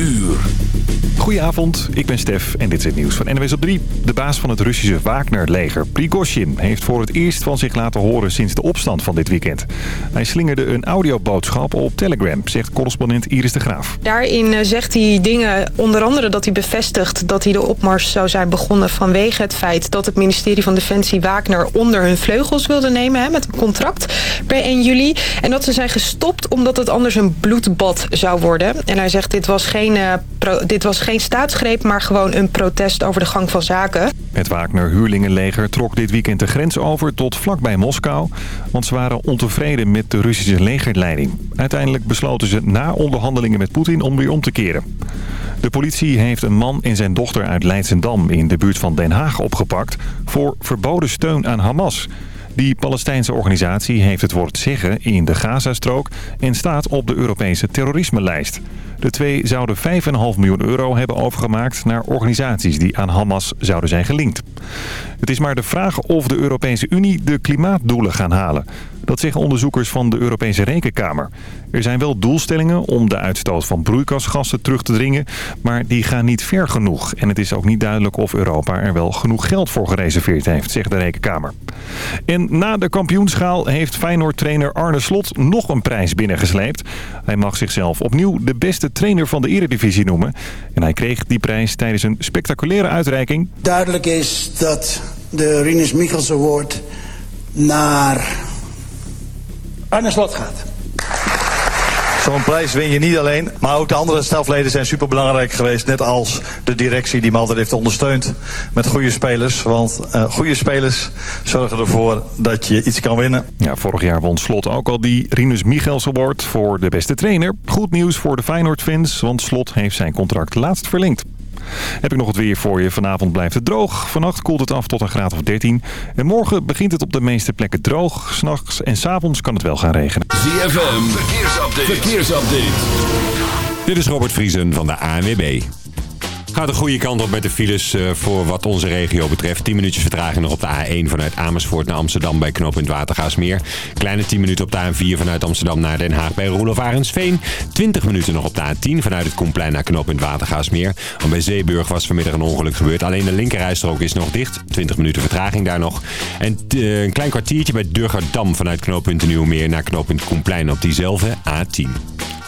uur. Goedenavond, ik ben Stef en dit is het nieuws van NWS op 3. De baas van het Russische Wagner-leger, Prigozhin, heeft voor het eerst van zich laten horen sinds de opstand van dit weekend. Hij slingerde een audioboodschap op Telegram, zegt correspondent Iris de Graaf. Daarin eh, zegt hij dingen, onder andere dat hij bevestigt dat hij de opmars zou zijn begonnen vanwege het feit dat het ministerie van Defensie Wagner onder hun vleugels wilde nemen hè, met een contract per 1 juli. En dat ze zijn gestopt omdat het anders een bloedbad zou worden. En hij zegt dit was geen, pro, dit was geen staatsgreep, maar gewoon een protest over de gang van zaken. Het Wagner-huurlingenleger trok dit weekend de grens over tot vlakbij Moskou. Want ze waren ontevreden met de Russische legerleiding. Uiteindelijk besloten ze na onderhandelingen met Poetin om weer om te keren. De politie heeft een man en zijn dochter uit Leidsendam in de buurt van Den Haag opgepakt... voor verboden steun aan Hamas... Die Palestijnse organisatie heeft het woord zeggen in de Gazastrook en staat op de Europese terrorisme-lijst. De twee zouden 5,5 miljoen euro hebben overgemaakt naar organisaties die aan Hamas zouden zijn gelinkt. Het is maar de vraag of de Europese Unie de klimaatdoelen gaan halen. Dat zeggen onderzoekers van de Europese Rekenkamer. Er zijn wel doelstellingen om de uitstoot van broeikasgassen terug te dringen, maar die gaan niet ver genoeg. En het is ook niet duidelijk of Europa er wel genoeg geld voor gereserveerd heeft, zegt de Rekenkamer. En na de kampioenschaal heeft Feyenoord-trainer Arne Slot nog een prijs binnengesleept. Hij mag zichzelf opnieuw de beste trainer van de eredivisie noemen. En hij kreeg die prijs tijdens een spectaculaire uitreiking. Duidelijk is dat de Rinus Michels Award naar Arne Slot gaat. Zo'n prijs win je niet alleen, maar ook de andere stafleden zijn superbelangrijk geweest. Net als de directie die me altijd heeft ondersteund met goede spelers. Want uh, goede spelers zorgen ervoor dat je iets kan winnen. Ja, vorig jaar won Slot ook al die Rinus Michels Award voor de beste trainer. Goed nieuws voor de Feyenoord-fans, want Slot heeft zijn contract laatst verlengd. Heb ik nog het weer voor je. Vanavond blijft het droog. Vannacht koelt het af tot een graad of 13. En morgen begint het op de meeste plekken droog. S'nachts en s'avonds kan het wel gaan regenen. ZFM, verkeersupdate. verkeersupdate. Dit is Robert Vriesen van de ANWB. Gaat de goede kant op met de files uh, voor wat onze regio betreft. 10 minuutjes vertraging nog op de A1 vanuit Amersfoort naar Amsterdam bij knooppunt Watergaasmeer. Kleine 10 minuten op de A4 vanuit Amsterdam naar Den Haag bij Roelof Arendsveen. 20 minuten nog op de A10 vanuit het Koenplein naar knooppunt Watergaasmeer. Want bij Zeeburg was vanmiddag een ongeluk gebeurd. Alleen de linkerrijstrook is nog dicht. 20 minuten vertraging daar nog. En uh, een klein kwartiertje bij Durgerdam vanuit knooppunt Nieuwmeer naar knooppunt Koenplein op diezelfde A10.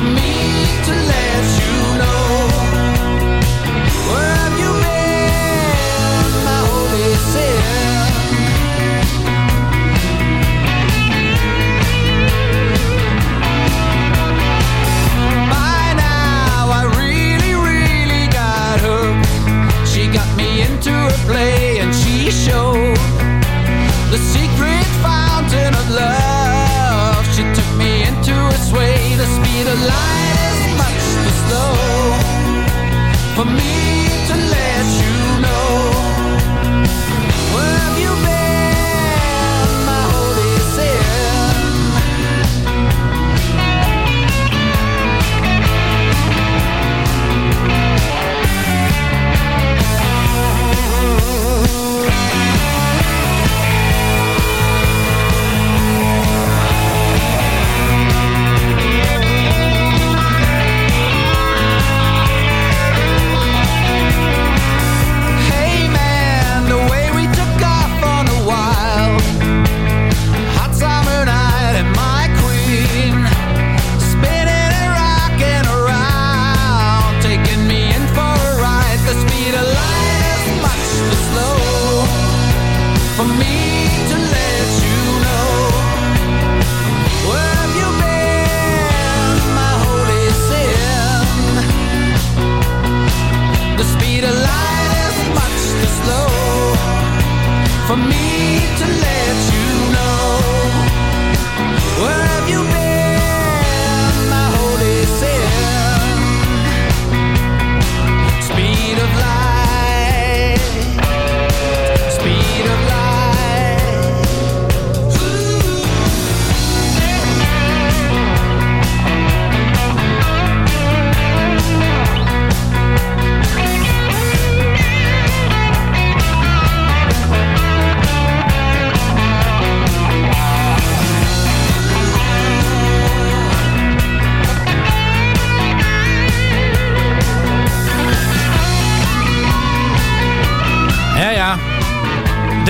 For me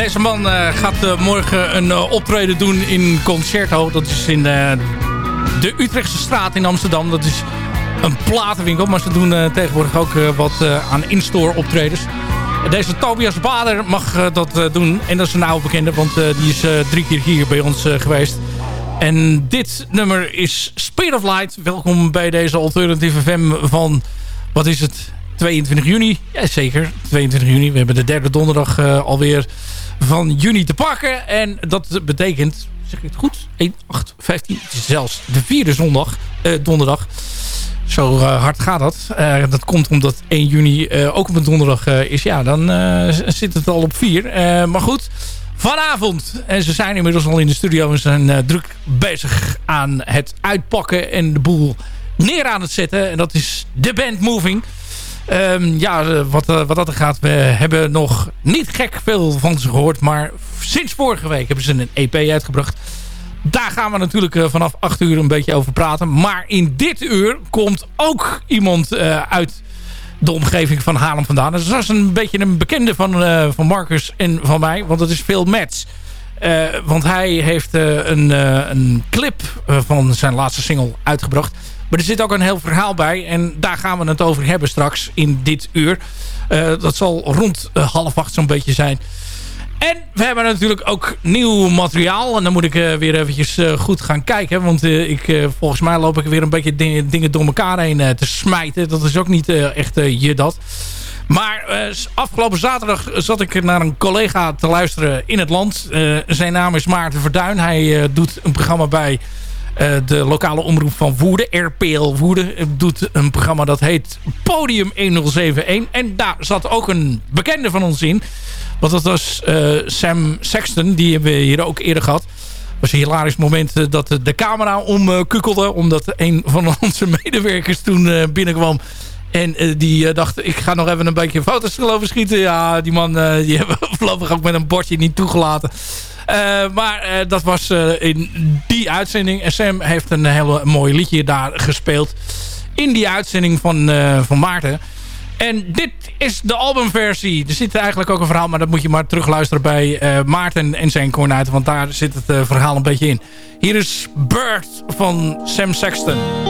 Deze man eh, gaat eh, morgen een eh, optreden doen in Concerto. Dat is in de Utrechtse straat in Amsterdam. Dat is een platenwinkel. Maar ze doen tegenwoordig ook wat aan in-store optredens. Deze Tobias Bader mag dat doen. En dat is een oude bekende. Want die is drie keer hier bij ons geweest. En dit nummer is Speed of Light. Welkom bij deze Alternative FM van... Wat is het? 22 juni. Ja, zeker. 22 juni. We hebben de derde donderdag uh, alweer van juni te pakken. En dat betekent, zeg ik het goed? 1, 8, 15. Het is zelfs de vierde zondag, uh, donderdag. Zo uh, hard gaat dat. dat komt omdat 1 juni ook op een donderdag is. Ja, dan zit het al op 4. maar goed, vanavond. En ze zijn inmiddels al in de studio en zijn druk bezig aan het uitpakken en de boel neer aan het zetten. En dat is de band Moving. Um, ja, wat, uh, wat dat er gaat, we hebben nog niet gek veel van ze gehoord. Maar sinds vorige week hebben ze een EP uitgebracht. Daar gaan we natuurlijk uh, vanaf 8 uur een beetje over praten. Maar in dit uur komt ook iemand uit de omgeving van Haarlem vandaan. Dus dat is een beetje een bekende van, van Marcus en van mij. Want dat is Phil Mets. want hij heeft een, een clip van zijn laatste single uitgebracht. Maar er zit ook een heel verhaal bij. En daar gaan we het over hebben straks in dit uur. Uh, dat zal rond uh, half acht zo'n beetje zijn. En we hebben natuurlijk ook nieuw materiaal. En dan moet ik uh, weer eventjes goed gaan kijken. Want ik, volgens mij loop ik weer een beetje dingen, door elkaar heen te smijten. Dat is ook niet echt je dat. Maar afgelopen zaterdag zat ik naar een collega te luisteren in het land. zijn naam is Maarten Verduin. Hij doet een programma bij de lokale omroep van Woerden, RPL Woerden, doet een programma dat heet Podium 1071. En daar zat ook een bekende van ons in. Want dat was uh, Sam Sexton, die hebben we hier ook eerder gehad. Was een hilarisch moment dat de camera omkukkelde. omdat een van onze medewerkers toen binnenkwam. En die dacht, ik ga nog even een beetje foto's geloven schieten. Ja, die man die hebben we voorlopig ook met een bordje niet toegelaten. Uh, maar uh, dat was uh, in die uitzending. En Sam heeft een hele mooi liedje daar gespeeld. In die uitzending van, van Maarten. En dit is de albumversie. Er zit eigenlijk ook een verhaal, maar dat moet je maar terugluisteren bij Maarten en zijn kornuiten. Want daar zit het verhaal een beetje in. Hier is Bird van Sam Sexton.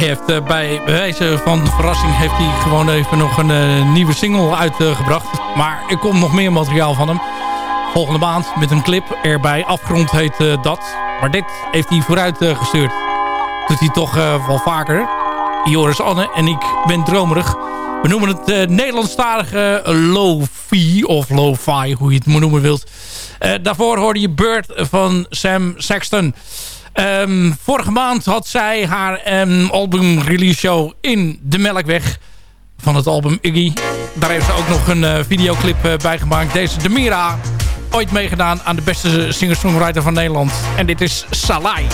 Eh, bij wijze van verrassing heeft hij gewoon even nog een uh, nieuwe single uitgebracht. maar er komt nog meer materiaal van hem. Volgende maand met een clip erbij. Afgrond heet uh, dat. Maar dit heeft hij vooruit gestuurd. Doet hij toch wel vaker. Joris Anne en ik ben dromerig. We noemen het Nederlandstalige lo-fi of lo-fi, hoe je het noemen wilt. daarvoor hoorde je Bird van Sam Sexton. Um, vorige maand had zij haar um, album release show in de Melkweg van het album Iggy. Daar heeft ze ook nog een uh, videoclip uh, bij gemaakt. Deze Demira, ooit meegedaan aan de beste singer-songwriter van Nederland. En dit is Salai.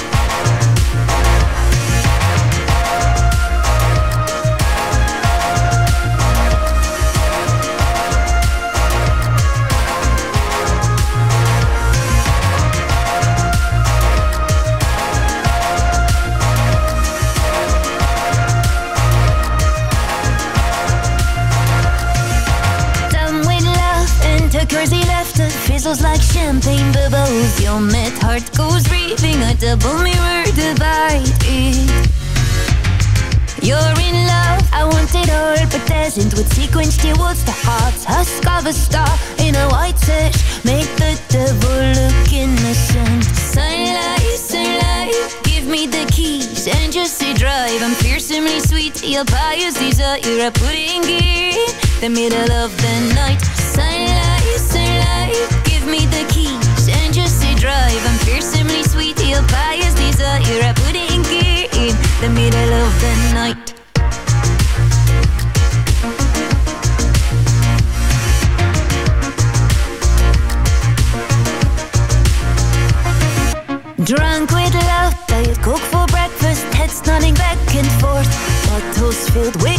Fizzles like champagne bubbles. Your mad heart goes raving, a double mirror divided. You're in love, I want it all, but dazzled with sequins towards the heart. Husk of a star in a white sash, make the devil look innocent. Sunlight, sunlight, give me the keys and just say drive. I'm fearsomely sweet, your pious desire, I put in gear. The middle of the night, me the keys and just say drive. I'm fearsomely sweet, your bias desire. I put it in gear in the middle of the night. Drunk with love, diet coke for breakfast, heads nodding back and forth. Bottles filled with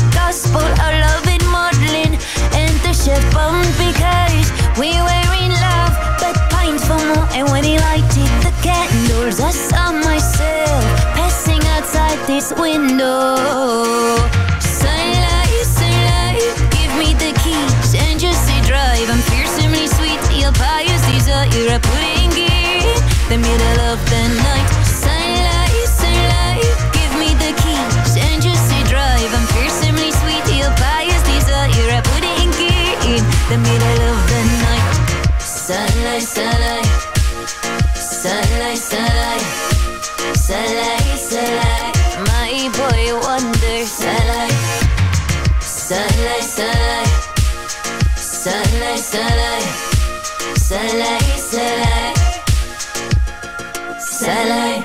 And when he lighted the candles I saw myself passing outside this window. Sunlight, sunlight, give me the keys And just say drive, I'm fearsomely sweet Your pious desire, I put in gear The middle of the night. Sunlight, sunlight, give me the keys And just drive, I'm fearsomely sweet Your pious desire, I put in The middle of the night. Sunlight, sunlight sunlight, sunlight, sunlight, sunlight. My boy sunlight, sunlight, sunlight, sunlight, sunlight, sunlight, sunlight.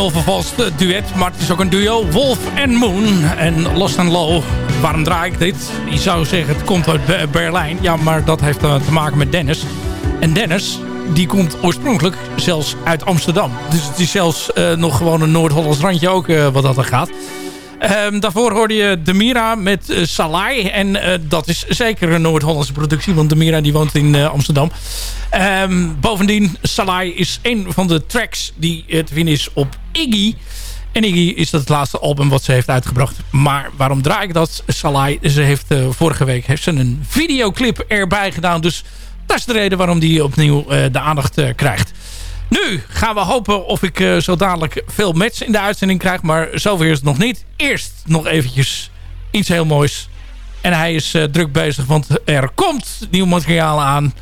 Een onvervalst eh, duet, maar het is ook een duo. Wolf en Moon en Lost and Low. Waarom draai ik dit? Je zou zeggen het komt uit Be- Berlijn. Ja, maar dat heeft eh, te maken met Dennis. En Dennis, die komt oorspronkelijk zelfs uit Amsterdam. Dus het is zelfs eh, nog gewoon een Noord-Hollands randje ook eh, wat dat er gaat. Ehm, daarvoor hoorde je Demira met eh, Salai. En eh, dat is zeker een Noord-Hollandse productie. Want Demira die woont in eh, Amsterdam. Ehm, bovendien, Salai is een van de tracks die te vinden is op Iggy. En Iggy is dat het laatste album wat ze heeft uitgebracht. Maar waarom draai ik dat? Salai, ze heeft vorige week heeft ze een videoclip erbij gedaan. Dus dat is de reden waarom die opnieuw de aandacht krijgt. Nu gaan we hopen of ik eh, zo dadelijk veel match in de uitzending krijg. Maar zover is het nog niet. Eerst nog eventjes iets heel moois. En hij is eh, druk bezig, want er komt nieuw materiaal aan.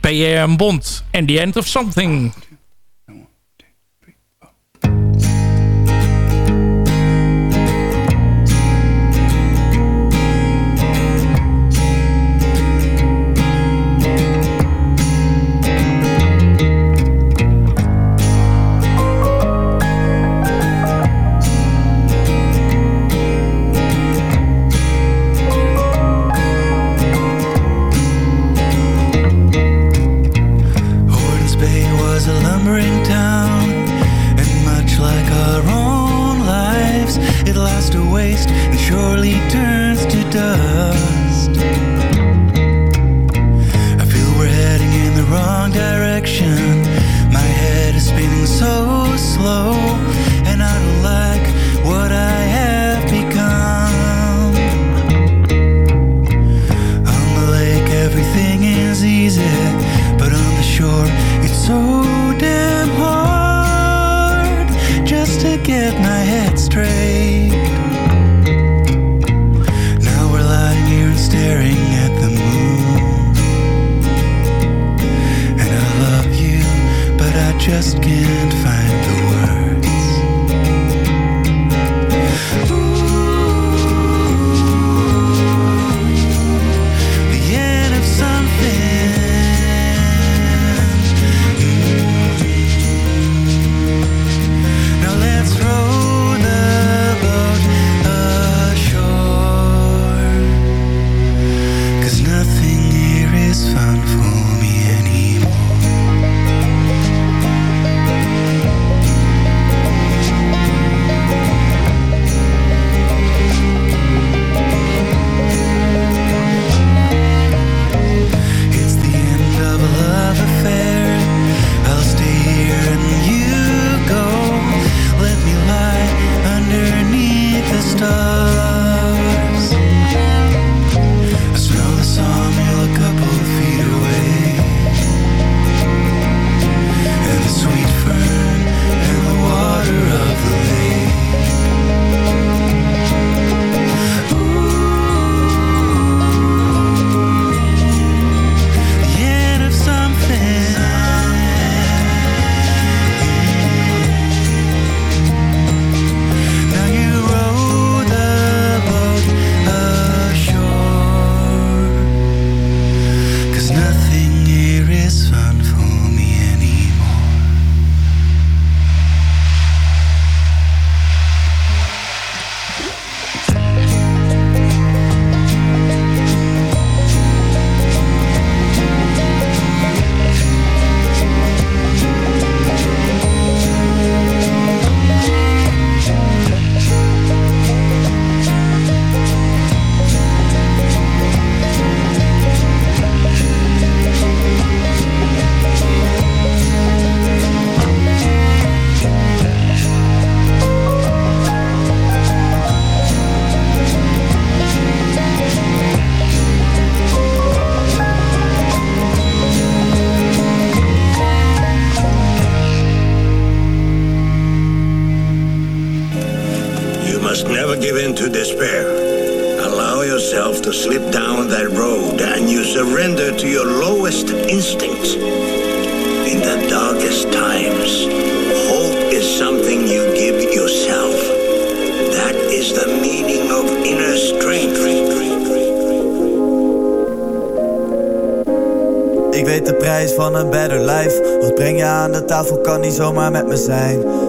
PM Bond and the End of Something.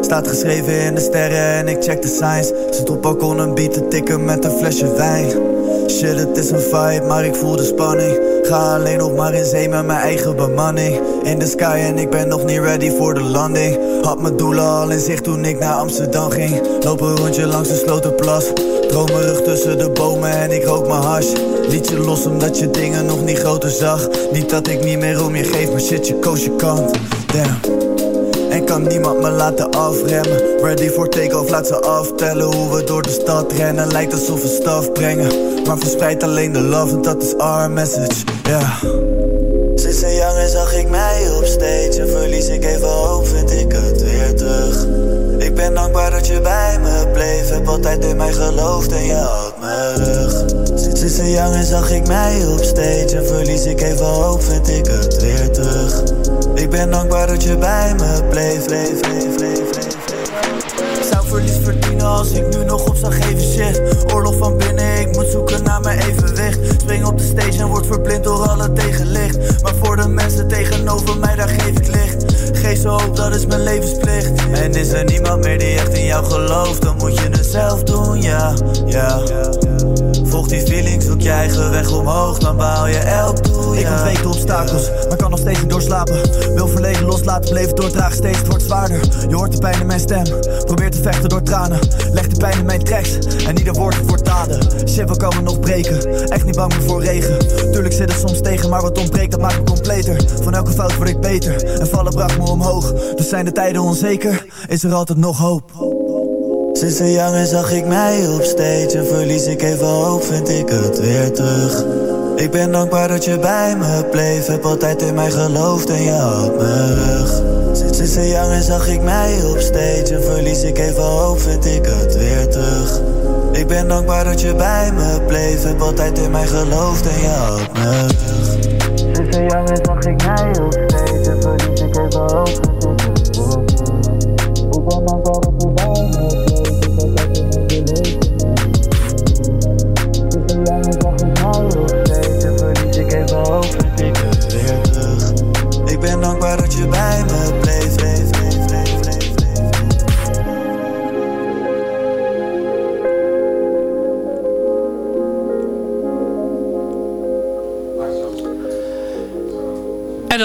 Staat geschreven in de sterren en ik check de signs. Zit op balkon een beat te tikken met een flesje wijn. Shit, het is een fight, maar ik voel de spanning. Ga alleen nog maar in zee met mijn eigen bemanning. In de sky en ik ben nog niet ready voor de landing. Had mijn doelen al in zicht toen ik naar Amsterdam ging. Loop een rondje langs de slotenplas. Dromerig tussen de bomen en ik rook mijn hash. Liet je los omdat je dingen nog niet groter zag. Niet dat ik niet meer om je geef, maar shit, je koos je kant. Damn. En kan niemand me laten afremmen. Ready for take-off, laat ze aftellen Hoe we door de stad rennen. Lijkt alsof we staf brengen Maar verspreid alleen de love, en dat is our message, ja Sinds een jongen zag ik mij op stage. En verlies ik even hoop, vind ik het weer terug. Ik ben dankbaar dat je bij me bleef. Heb altijd in mij geloofd en je had mijn rug. Sinds een jongen zag ik mij op stage. En verlies ik even hoop, vind ik het weer ben dankbaar dat je bij me bleef, bleef, bleef, bleef, bleef. Zou verlies verdienen als ik nu nog op zou geven shit. Oorlog van binnen, ik moet zoeken naar mijn evenwicht. Spring op de stage en word verblind door alle tegenlicht. Maar voor de mensen tegenover mij, daar geef ik licht. Geef ze hoop, dat is mijn levensplicht. En is er niemand meer die echt in jou gelooft Dan moet je het zelf doen, ja, ja Volg die feeling, zoek je eigen weg omhoog, dan bouw je elk doel. Ik ontweek de obstakels, maar kan nog steeds niet doorslapen. Wil verleden loslaten, leven doordragen, steeds het wordt zwaarder. Je hoort de pijn in mijn stem, probeer te vechten door tranen. Leg de pijn in mijn tracks, en ieder woord wordt daden. Shit, we komen nog breken, echt niet bang meer voor regen. Tuurlijk zit het soms tegen, maar wat ontbreekt, dat maakt me completer. Van elke fout word ik beter, en vallen bracht me omhoog. Dus zijn de tijden onzeker, is er altijd nog hoop. Sinds een jongen zag ik mij op stage. En verlies ik even hoop, vind ik het weer terug. Ik ben dankbaar dat je bij me bleef. Heb altijd in mij geloofd en je had me rug. Sinds een jongen zag ik mij op stage. En verlies ik even hoop, vind ik het weer terug. Ik ben dankbaar dat je bij me bleef. Heb altijd in mij geloofd en je had me rug. Sinds een jongen zag ik mij op stage. En verlies ik even hoop,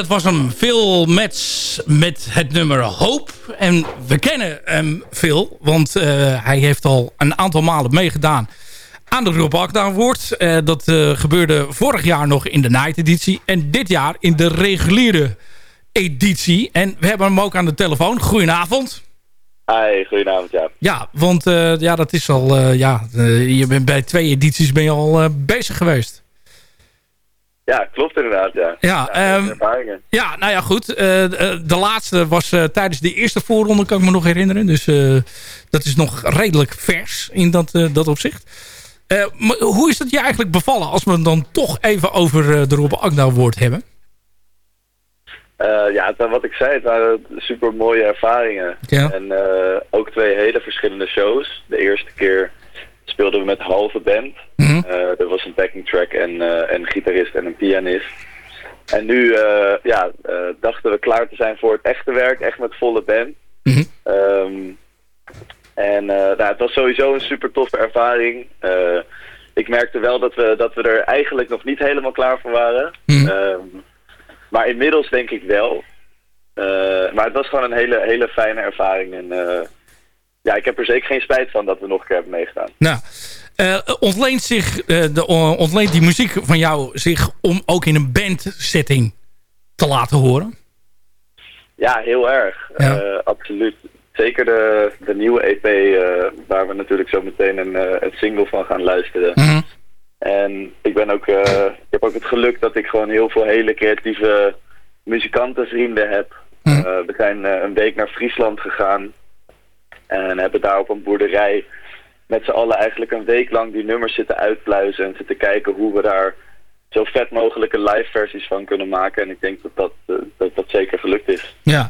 was hem Phil Mets met het nummer Hoop. En we kennen hem veel, want eh, hij heeft al een aantal malen meegedaan aan de Rob Award. Eh, dat eh, gebeurde vorig jaar nog in de Night editie. En dit jaar in de reguliere editie. En we hebben hem ook aan de telefoon. Goedenavond. Hi, goedenavond, ja. Ja, want ja, dat is al... ja, je bent bij twee edities ben je al bezig geweest. Ja, klopt inderdaad, ja. Ja, ehm, ervaringen. Ja, nou ja, goed. Eh, eh, de laatste was eh, tijdens de eerste voorronde, kan ik me nog herinneren. Dus dat is nog redelijk vers in dat, dat opzicht. Maar hoe is dat je eigenlijk bevallen als we het dan toch even over de Rob Agda woord hebben? Ja, wat ik zei, het waren super mooie ervaringen. Ja. En ook twee hele verschillende shows. De eerste keer speelden we met halve band. Mhm. Eh, er was een backing track en eh, een gitarist en een pianist. En nu eh, ja, eh, dachten we klaar te zijn voor het echte werk, echt met volle band. Mhm. Ehm, en eh, nou, het was sowieso een super toffe ervaring. Eh, ik merkte wel dat we, dat we er eigenlijk nog niet helemaal klaar voor waren. Mhm. Ehm, maar inmiddels denk ik wel. Eh, maar het was gewoon een hele, hele fijne ervaring. En eh, ja, ik heb er zeker geen spijt van dat we nog een keer hebben meegedaan. Nou, eh, ontleent, zich, eh, de, ontleent die muziek van jou zich om ook in een bandsetting te laten horen? Ja, heel erg. Ja. Eh, absoluut. Zeker de, de nieuwe EP, eh, waar we natuurlijk zo meteen een, eh, een single van gaan luisteren. Mhm. En ik ben ook, eh, ik heb ook het geluk dat ik gewoon heel veel hele creatieve muzikantenvrienden heb. Mhm. Eh, we zijn eh, een week naar Friesland gegaan en hebben daar op een boerderij met z'n allen eigenlijk een week lang die nummers zitten uitpluizen en zitten kijken hoe we daar zo vet mogelijke live versies van kunnen maken. En ik denk dat dat, eh, dat, dat zeker gelukt is. Ja,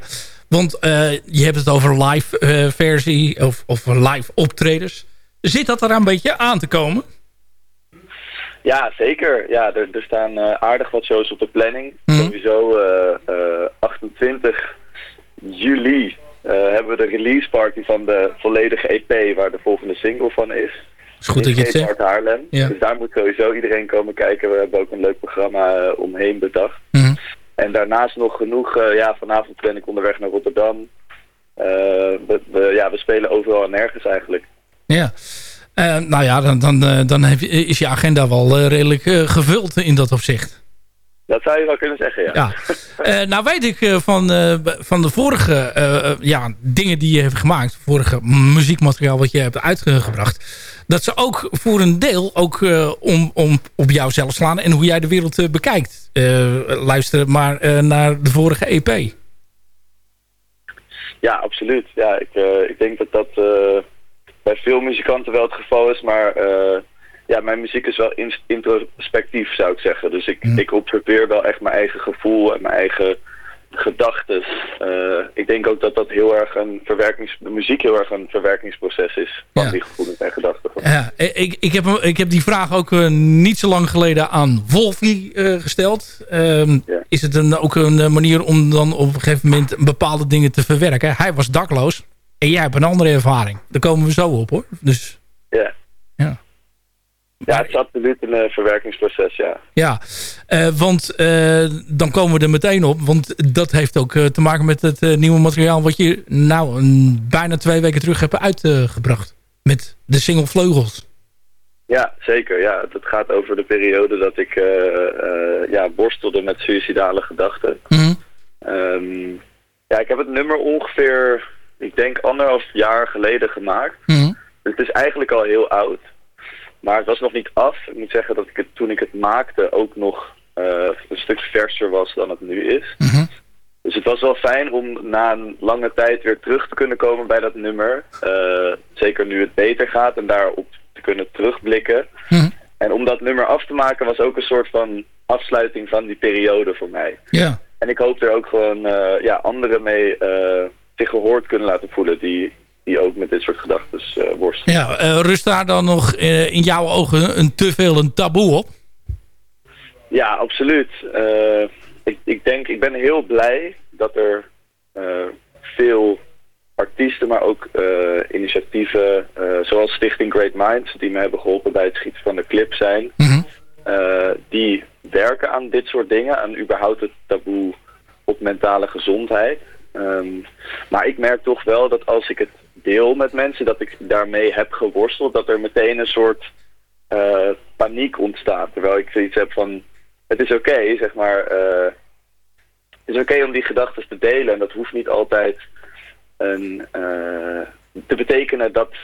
want eh, je hebt het over live eh, versie of, of live optredens. Zit dat er een beetje aan te komen? Ja, zeker. Ja, er, er staan aardig wat shows op de planning. Mhm. Sowieso eh, eh, 28 juli hebben we de release party van de volledige EP waar de volgende single van is. is goed dat je het In zegt. Haarlem. Ja. Dus daar moet sowieso iedereen komen kijken. We hebben ook een leuk programma eh, omheen bedacht. Mhm. En daarnaast nog genoeg, eh, ja, vanavond ben ik onderweg naar Rotterdam. Eh, we, we- ja, we spelen overal en nergens eigenlijk. Ja. Eh, nou ja, dan, dan, eh, dan heb je, is je agenda wel eh, redelijk eh, gevuld in dat opzicht. Dat zou je wel kunnen zeggen, ja. Ja. Eh, nou weet ik eh, van, eh, van de vorige ja, dingen die je hebt gemaakt. Vorige muziekmateriaal wat je hebt uitgebracht. Dat ze ook voor een deel ook om, om op jou zelf slaan. En hoe jij de wereld bekijkt. Luister maar naar de vorige EP. Ja, absoluut. Ja, ik, ik denk dat dat bij veel muzikanten wel het geval is, maar ja, mijn muziek is wel in- introspectief, zou ik zeggen. Dus ik, ik observeer wel echt mijn eigen gevoel en mijn eigen gedachten. Eh, ik denk ook dat dat heel erg een verwerkings... de muziek heel erg een verwerkingsproces is van Ja. die gevoelens en gedachten. Ja, ik, ik, heb, ik heb die vraag ook eh, niet zo lang geleden aan Wolfie eh, gesteld. Ehm, Ja. Is het een, ook een manier om dan op een gegeven moment bepaalde dingen te verwerken? Hij was dakloos en jij hebt een andere ervaring. Daar komen we zo op hoor. Dus Ja. Ja. Het is absoluut een verwerkingsproces, ja. Ja, eh, want eh, dan komen we er meteen op. Want dat heeft ook eh, te maken met het nieuwe materiaal... wat je nou een, bijna twee weken terug hebt uitgebracht. met de single Vleugels. Ja, zeker. Ja, het gaat over de periode dat ik ja, worstelde met suïcidale gedachten. Mhm. Ehm, ja, ik heb het nummer ongeveer, ik denk anderhalf jaar geleden gemaakt. Mhm. Dus het is eigenlijk al heel oud. Maar het was nog niet af. Ik moet zeggen dat ik het toen ik het maakte ook nog eh, een stuk verser was dan het nu is. Mhm. Dus het was wel fijn om na een lange tijd weer terug te kunnen komen bij dat nummer. Eh, zeker nu het beter gaat en daarop te kunnen terugblikken. Mhm. En om dat nummer af te maken was ook een soort van afsluiting van die periode voor mij. Ja. En ik hoop er ook gewoon eh, ja, anderen mee zich gehoord kunnen laten voelen die, die ook met dit soort gedachten eh, worstelen. Ja, eh, rust daar dan nog eh, in jouw ogen een te veel een taboe op? Ja, absoluut. Ik, ik denk, ik ben heel blij dat er veel artiesten, maar ook initiatieven, zoals Stichting Great Minds, die me hebben geholpen bij het schieten van de clip zijn, eh, die werken aan dit soort dingen, aan überhaupt het taboe op mentale gezondheid. Ehm, maar ik merk toch wel dat als ik het deel met mensen, dat ik daarmee heb geworsteld, dat er meteen een soort eh, paniek ontstaat. Terwijl ik zoiets heb van, het is oké, zeg maar, eh, het is oké om die gedachten te delen. En dat hoeft niet altijd een, eh, te betekenen dat,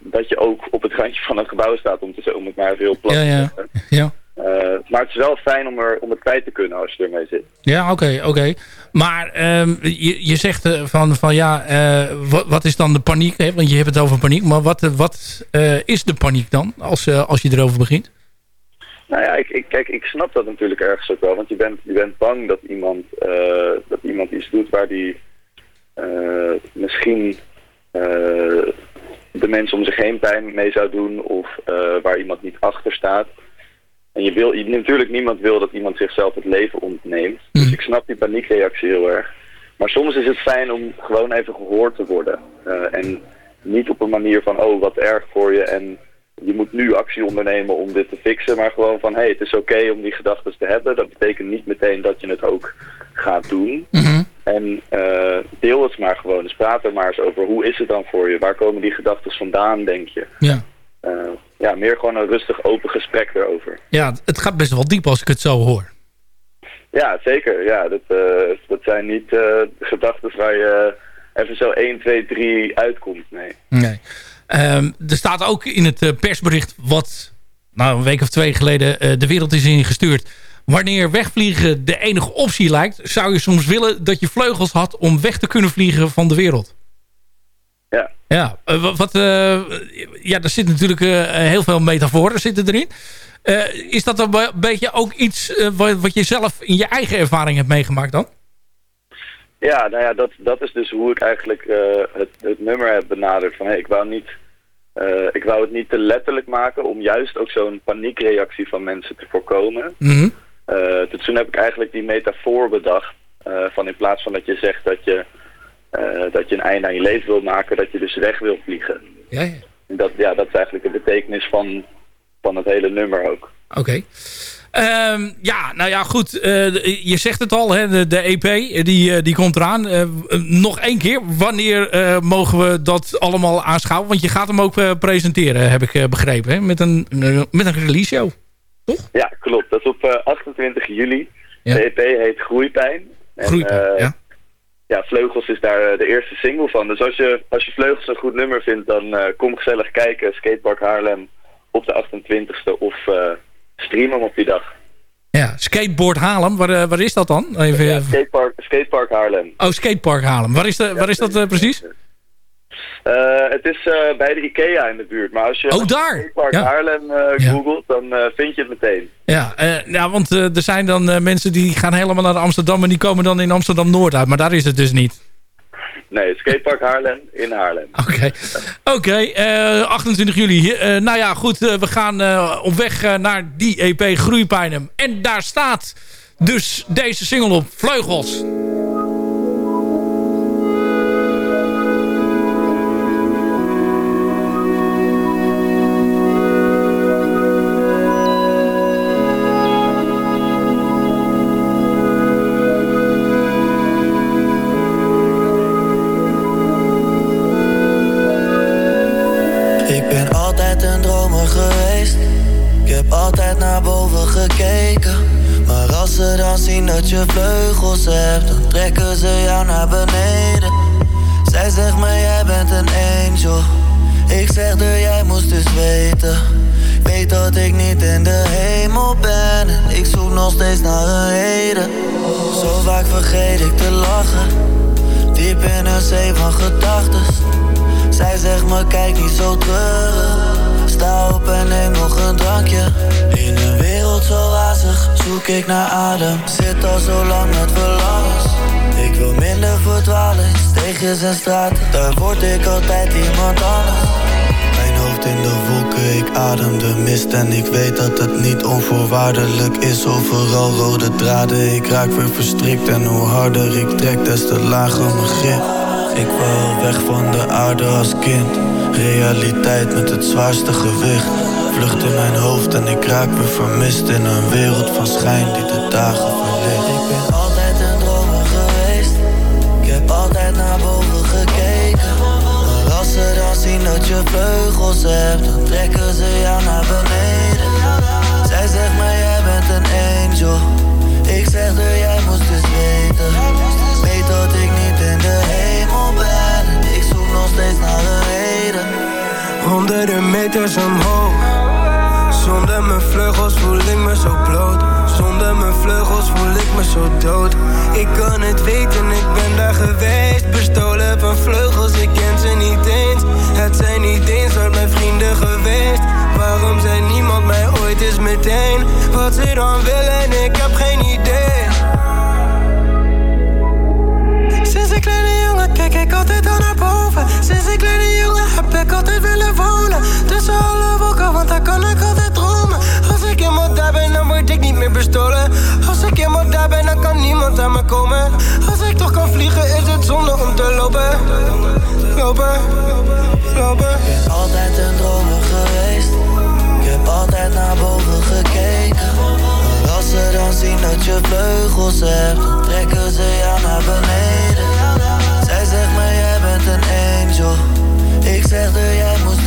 dat je ook op het randje van een gebouw staat, om, te, om het maar heel plat Ja, te ja. zeggen. Ja. Eh, maar het is wel fijn om, er, om het kwijt te kunnen als je ermee zit. Ja, oké, oké. Maar ehm, je, je zegt eh, van, van ja, eh, wat, wat is dan de paniek? Hè? Want je hebt het over paniek. Maar wat, wat is de paniek dan, als, als je erover begint? Nou ja, ik, ik, kijk, ik snap dat natuurlijk ergens ook wel. Want je bent, je bent bang dat iemand, dat iemand iets doet waar die misschien de mensen om zich heen pijn mee zou doen. Of waar iemand niet achter staat. En je wil, je, natuurlijk niemand wil dat iemand zichzelf het leven ontneemt. Dus ik snap die paniekreactie heel erg. Maar soms is het fijn om gewoon even gehoord te worden. Eh, en niet op een manier van, oh wat erg voor je en je moet nu actie ondernemen om dit te fixen. Maar gewoon van, hé, hey, het is oké om die gedachten te hebben. Dat betekent niet meteen dat je het ook gaat doen. En eh, deel het maar gewoon. Dus praat er maar eens over. Hoe is het dan voor je? Waar komen die gedachten vandaan, denk je? Ja. Eh, ja, meer gewoon een rustig open gesprek erover. Ja, het gaat best wel diep als ik het zo hoor. Ja, zeker. Ja, dat, eh, dat zijn niet eh, gedachten waar je even zo 1, 2, 3 uitkomt. Nee. Nee. Ehm, er staat ook in het persbericht wat nou, een week of twee geleden de wereld is ingestuurd. Wanneer wegvliegen de enige optie lijkt... zou je soms willen dat je vleugels had om weg te kunnen vliegen van de wereld. Ja. Ja, eh, wa- wat, eh, ja er zit natuurlijk eh, heel veel metaforen zitten erin. Is dat een be- beetje ook iets wat, wat je zelf in je eigen ervaring hebt meegemaakt dan? Ja, nou ja, dat, dat is dus hoe ik eigenlijk het, het nummer heb benaderd. Van, hey, ik, wou niet, ik wou het niet te letterlijk maken om juist ook zo'n paniekreactie van mensen te voorkomen. Eh, dus toen heb ik eigenlijk die metafoor bedacht. van in plaats van dat je zegt dat je, eh, dat je een einde aan je leven wil maken, dat je dus weg wil vliegen. Ja, ja. En dat, ja, dat is eigenlijk de betekenis van, van het hele nummer ook. Oké. Ehm, ja, nou ja, goed. eh, je zegt het al, hè, de, de EP, eh, die, die komt eraan. Nog één keer, wanneer mogen we dat allemaal aanschouwen? Want je gaat hem ook presenteren, heb ik begrepen, hè? Met een, met een release show. Ja, klopt. Dat is op eh, 28 juli. Ja. De EP heet Groeipijn. En, Groeipijn, ja. Ja, Vleugels is daar eh, de eerste single van. Dus als je, als je Vleugels een goed nummer vindt, dan eh, kom gezellig kijken. Skatepark Haarlem op de 28e of eh stream hem op die dag. Ja, Skateboard Haarlem, waar, waar is dat dan? Even, Ja, skatepark, skatepark Haarlem. Oh, Skatepark Haarlem. Waar is, de, waar is dat precies? Eh, het is eh, bij de Ikea in de buurt. Maar als je Oh, daar! Skatepark Ja. Haarlem eh, googelt, dan vind je het meteen. Ja, ja want er zijn dan mensen die gaan helemaal naar Amsterdam... en die komen dan in Amsterdam-Noord uit. Maar daar is het dus niet. Nee, Skatepark Haarlem in Haarlem. Oké, Oké, eh, 28 juli. Eh, nou ja, goed, we gaan op weg naar die EP Groeipijnen. En daar staat dus deze single op, Vleugels. Naar boven gekeken. Maar als ze dan zien dat je vleugels hebt, dan trekken ze jou naar beneden. Zij zegt me, jij bent een angel. Ik zeg er, jij moest dus weten. Weet dat ik niet in de hemel ben. En ik zoek nog steeds naar een heden. Zo vaak vergeet ik te lachen. Diep in een zee van gedachten. Zij zegt me, kijk niet zo terug. Sta op en neem nog een drankje. In een wereld zo wazig zoek ik naar adem. Zit al zo lang met verlangens. Ik wil minder verdwalen steegjes en straten. Daar word ik altijd iemand anders. Mijn hoofd in de wolken, ik adem de mist En ik weet dat het niet onvoorwaardelijk is Overal rode draden, ik raak weer verstrikt En hoe harder ik trek, des te lager mijn grip Ik wil weg van de aarde als kind Realiteit met het zwaarste gewicht. Vlucht in mijn hoofd en ik raak weer vermist In een wereld van schijn die de dagen verlicht. Ik ben altijd een dromer geweest. Ik heb altijd naar boven gekeken. Maar als ze dan zien dat je vleugels hebt Dan trekken ze jou naar beneden. Zij zegt me jij bent een angel. Ik zeg er jij moest eens weten. Weet dat ik niet in de hemel ben. En ik zoek nog steeds naar een reden Honderden meters omhoog. Zonder mijn vleugels voel ik me zo bloot. Zonder mijn vleugels voel ik me zo dood. Ik kan het weten, ik ben daar geweest. Bestolen van vleugels, ik ken ze niet eens. Het zijn niet eens ooit mijn vrienden geweest. Waarom zei niemand mij ooit eens meteen Wat ze dan willen, ik heb geen idee. Sinds een kleine kijk ik altijd al naar boven. Sinds een kleine jongen heb ik altijd willen wonen. Tussen alle wolken, want daar kan ik altijd dromen. Als ik eenmaal daar ben, dan word ik niet meer bestolen. Als ik eenmaal daar ben, dan kan niemand aan me komen. Als ik toch kan vliegen, is het zonde om te lopen. Lopen, lopen. Ik ben altijd een dromer geweest. Ik heb altijd naar boven gekeken. Als ze dan zien dat je vleugels hebt trekken ze jou naar beneden Zegt me jij bent een angel. Ik zeg er jij moest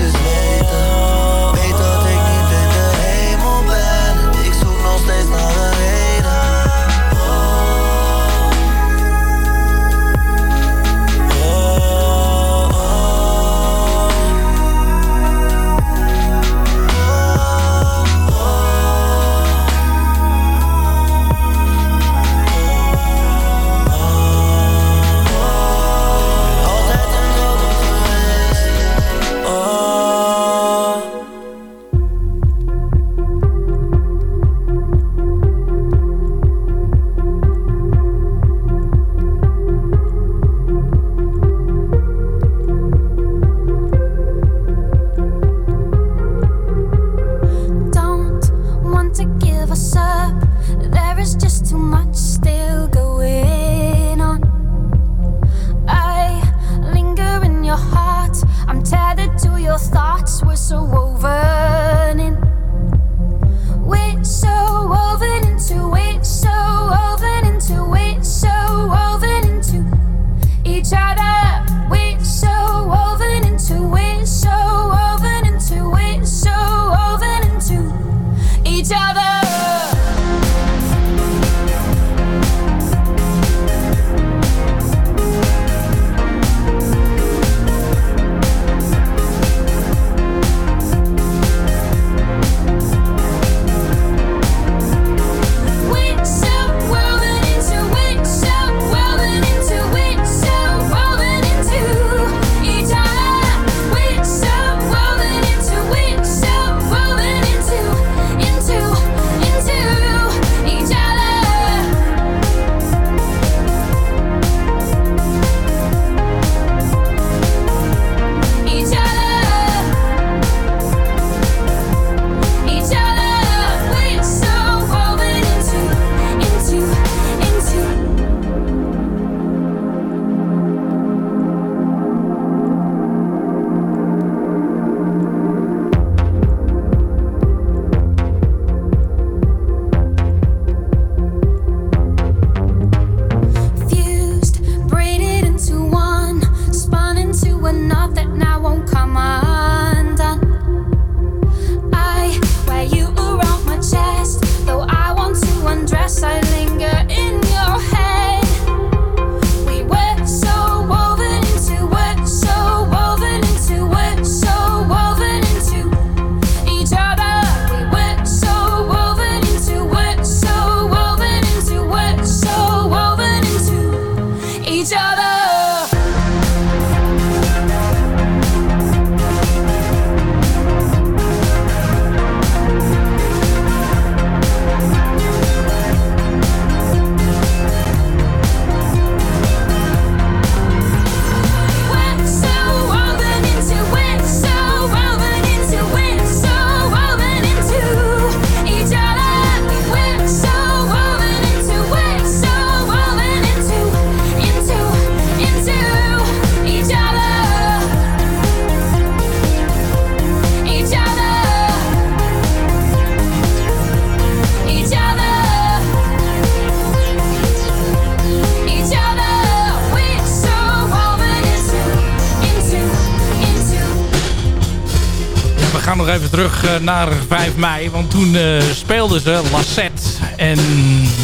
even terug naar 5 mei. Want toen speelden ze Lassette en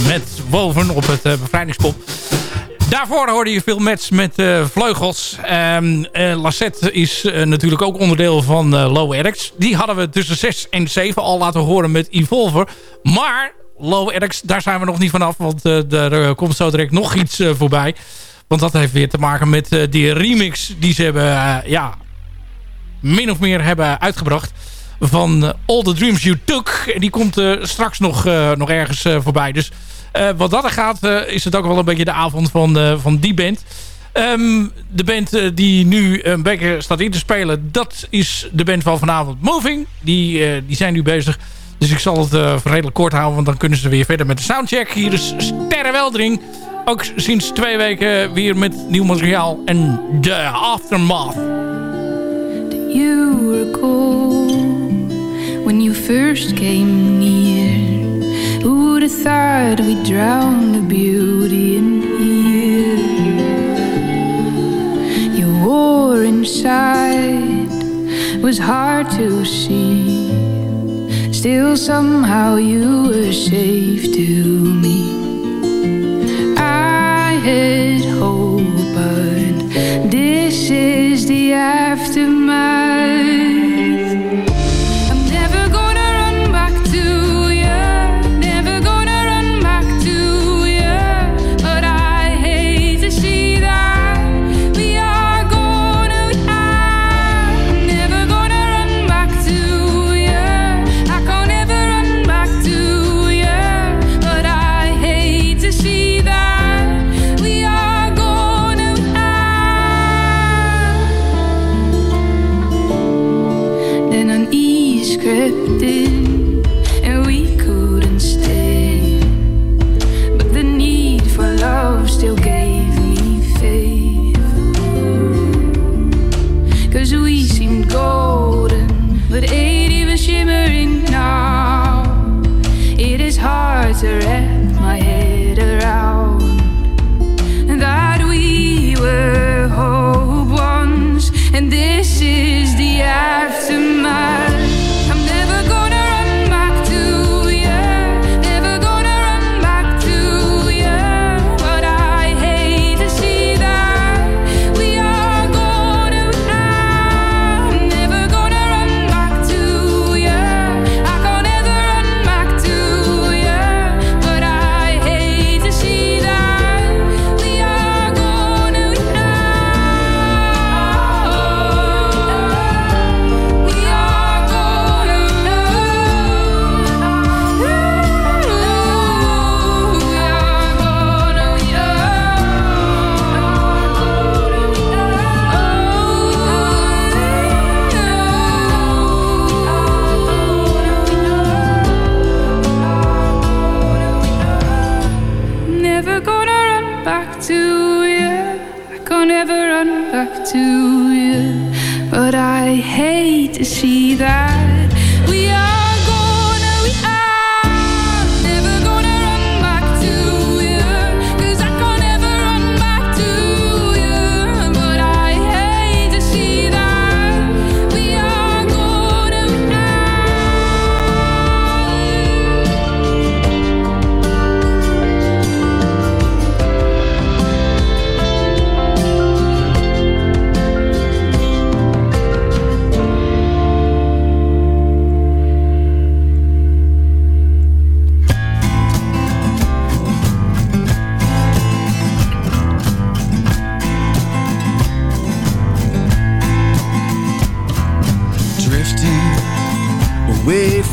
met Woven op het bevrijdingspop. Daarvoor hoorde je veel match met vleugels. Um, Lassette is natuurlijk ook onderdeel van Low Eric's. Die hadden we tussen 6 en 7 al laten horen met Evolver. Maar Low Eric's, daar zijn we nog niet vanaf. Want er komt zo direct nog iets voorbij. Want dat heeft weer te maken met die remix die ze hebben ja, min of meer hebben uitgebracht van uh, All the Dreams You Took. Die komt uh, straks nog, uh, nog ergens voorbij. Dus wat dat er gaat, is het ook wel een beetje de avond van, van die band. Um, de band die nu een beetje staat in te spelen, dat is de band van vanavond Moving. Die, die zijn nu bezig. Dus ik zal het redelijk kort houden, want dan kunnen ze weer verder met de soundcheck. Hier is Sterrenweldering. Ook sinds twee weken weer met nieuw materiaal en de Aftermath. you recall when you first came near? Who would have thought we'd drown the beauty in here? Your war inside was hard to see. Still, somehow, you were safe to me. I had hope, but this is the aftermath. back to you. I can't ever run back to you. But I hate to see that we are.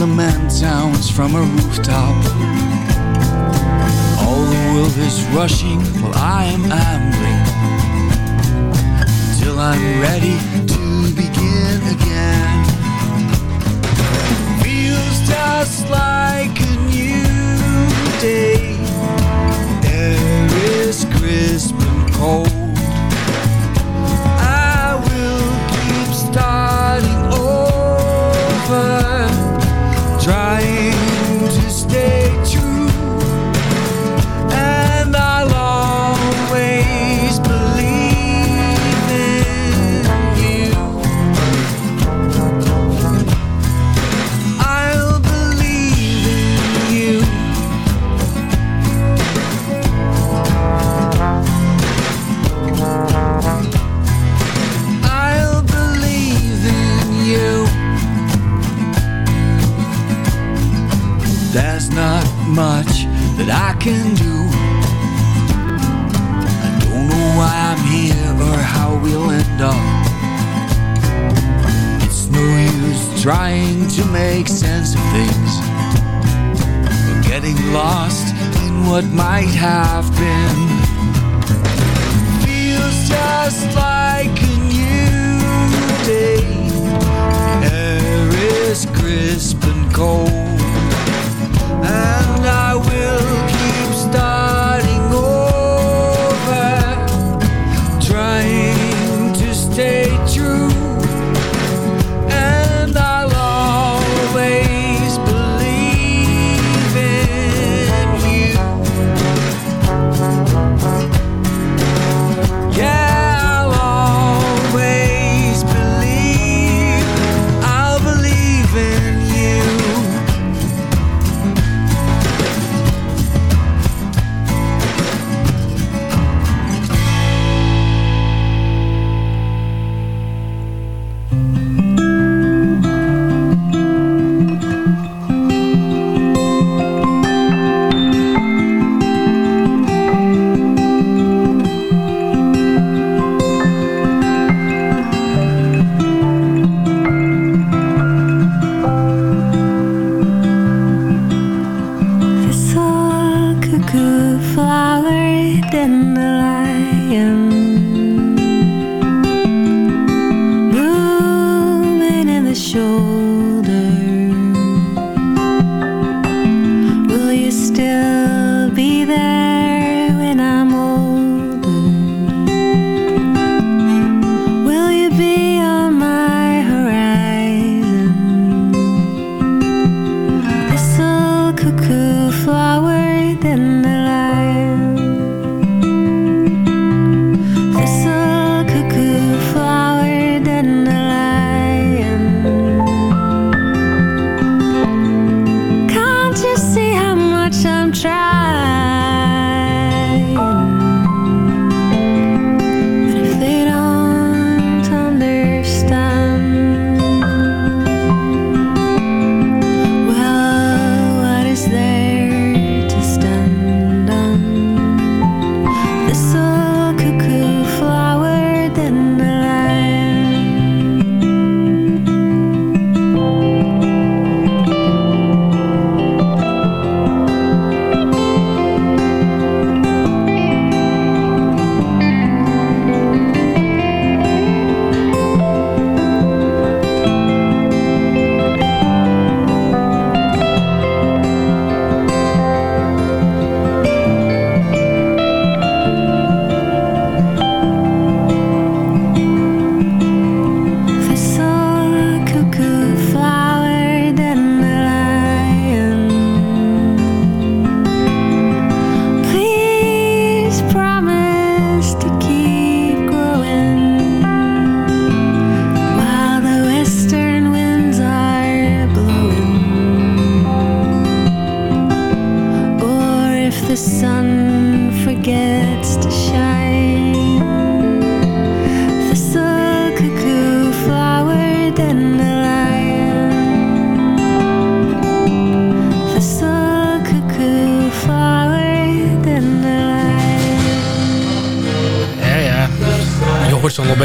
sounds from a rooftop. All the world is rushing while I am ambling. Till I'm ready to begin again. Feels just like a new day. Air is crisp and cold. Can do. I don't know why I'm here or how we'll end up. It's no use trying to make sense of things. Or getting lost in what might have been feels just like a new day. Air is crisp and cold, and I will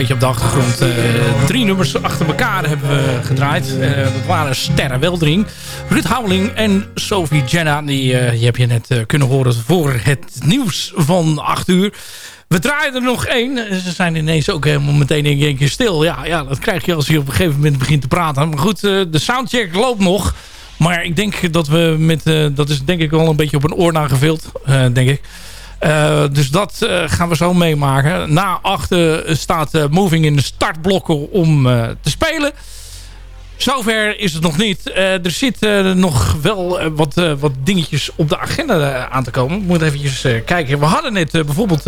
beetje op de achtergrond. drie nummers achter elkaar hebben we gedraaid. dat waren Sterren Weldring, Ruud Houweling en Sophie Jenna. Die, die heb je net kunnen horen voor het nieuws van 8 uur. We draaien er nog één. Ze zijn ineens ook helemaal meteen in één keer stil. Ja, ja, dat krijg je als je op een gegeven moment begint te praten. Maar goed, de soundcheck loopt nog. Maar ik denk dat we met... dat is denk ik wel een beetje op een oor nagevuld, denk ik. Uh, dus dat uh, gaan we zo meemaken. Na achter staat uh, Moving in de startblokken om te spelen. Zover is het nog niet. er zitten nog wel wat, wat dingetjes op de agenda aan te komen. Ik moet even kijken. We hadden net bijvoorbeeld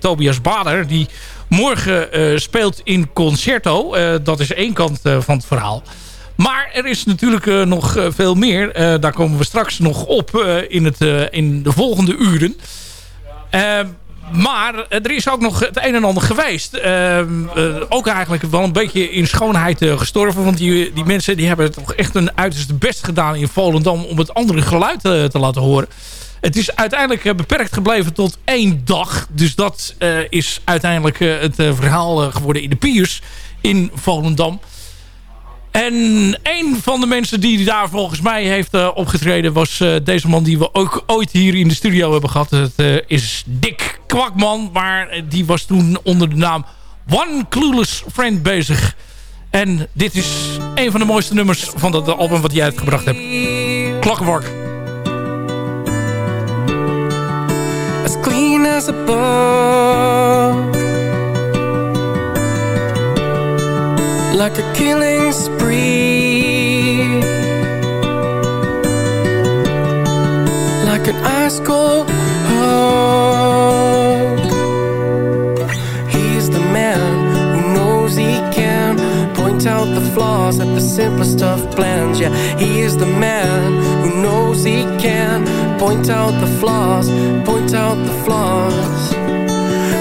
Tobias Bader. Die morgen speelt in Concerto. dat is één kant van het verhaal. Maar er is natuurlijk nog veel meer. daar komen we straks nog op in, het, in de volgende uren. Ehm, maar er is ook nog het een en ander geweest. Ehm, eh, ook eigenlijk wel een beetje in schoonheid uh, gestorven. Want die, die mensen die hebben toch echt een uiterste best gedaan in Volendam... om het andere geluid uh, te laten horen. Het is uiteindelijk beperkt gebleven tot één dag. Dus dat is uiteindelijk het verhaal geworden in de Piers in Volendam. En een van de mensen die daar volgens mij heeft uh, opgetreden... was uh, deze man die we ook ooit hier in de studio hebben gehad. Het uh, is Dick Kwakman. Maar die was toen onder de naam One Clueless Friend bezig. En dit is een van de mooiste nummers van dat album wat hij uitgebracht hebt. Clockwork. As clean as a like a killing spree. Like an ice cold hug He's the man who knows he can Point out the flaws at the simplest of plans. Yeah, he is the man who knows he can Point out the flaws, point out the flaws.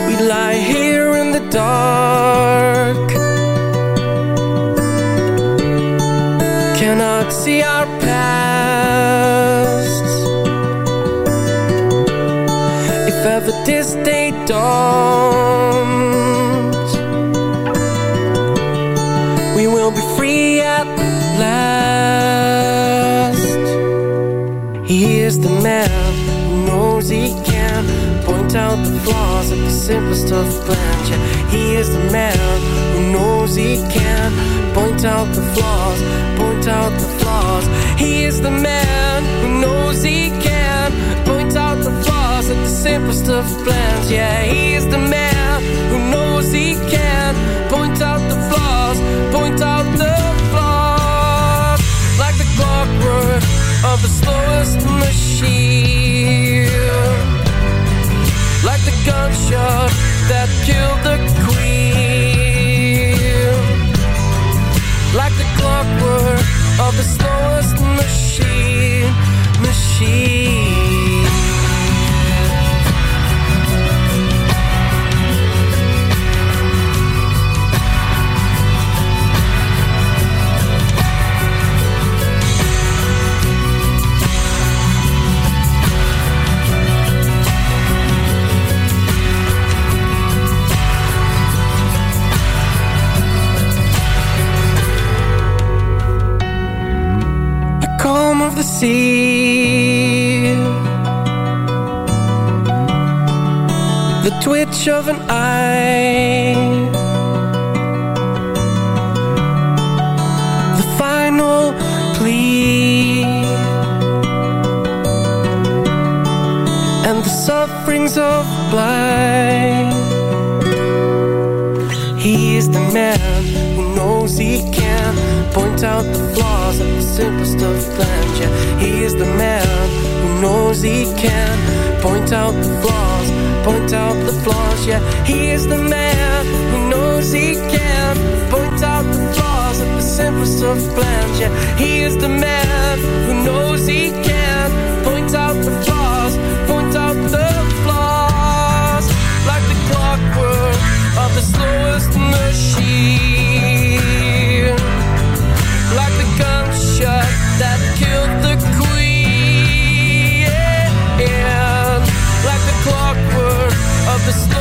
We lie here in the dark our past. If ever this day dawns We will be free at last. He is the man who knows he can Point out the flaws of the simplest of plans. Yeah, He is the man who knows he can Point out the flaws, point out the flaws He is the man who knows he can Point out the flaws at the simplest of plans. Yeah, he is the man who knows he can Point out the flaws, point out the flaws. Like the clockwork of the slowest machine. Like the gunshot that killed the of the slowest machine, machine. The The twitch of an eye The final plea And the sufferings of blind. He is the man who knows he can Point out the flaws simplest of plans Yeah, he is the man who knows he can. Point out the flaws, point out the flaws Yeah, he is the man who knows he can. Point out the flaws of the simplest of plans Yeah, he is the man who knows he can. Point out the flaws, point out the flaws. Like the clockwork of the slowest machine the clockwork